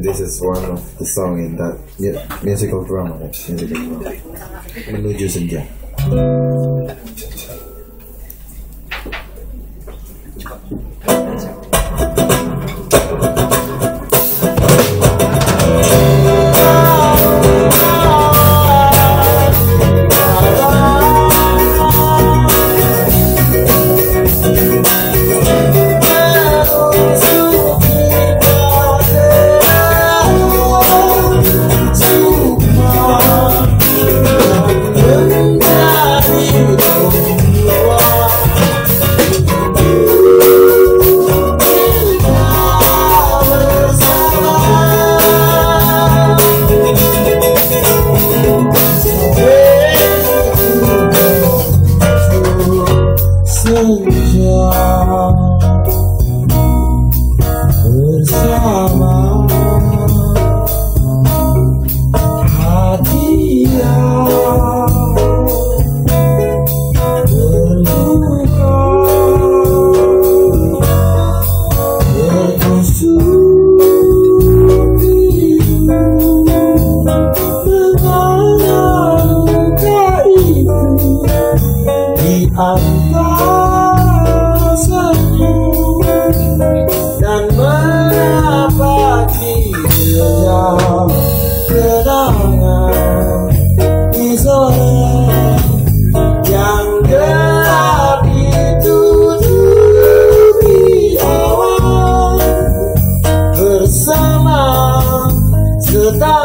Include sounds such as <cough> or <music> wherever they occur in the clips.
This is one of the song in that mu- musical drama. Musical drama. Menuju senja. Bersama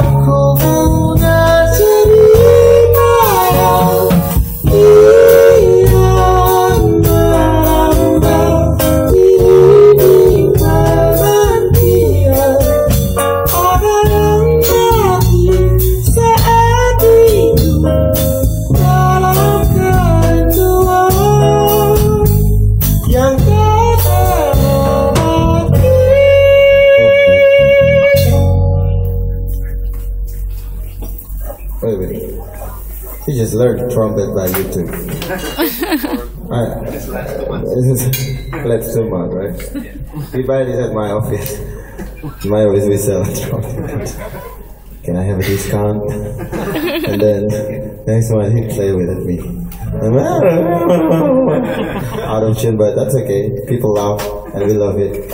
setangku He just learned trumpet by YouTube. <laughs> Alright. This is Let's too much, right? We buy this at my office. My office we sell trumpet. Can I have a discount? And then next one he play with it me. <laughs> Out of tune, but that's okay. People laugh and we love it.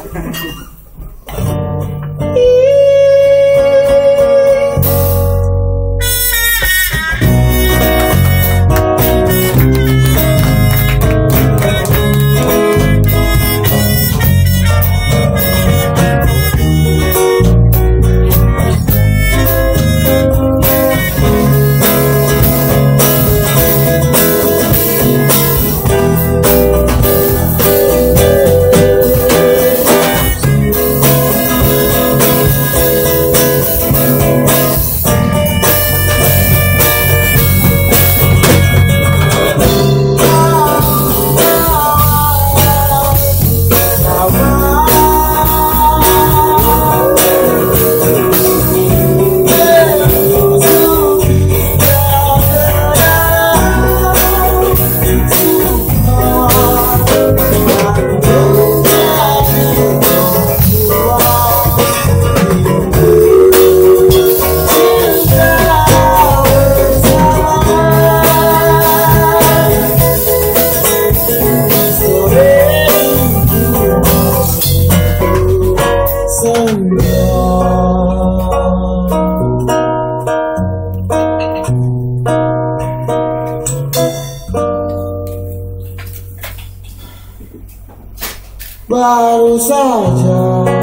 Baru saja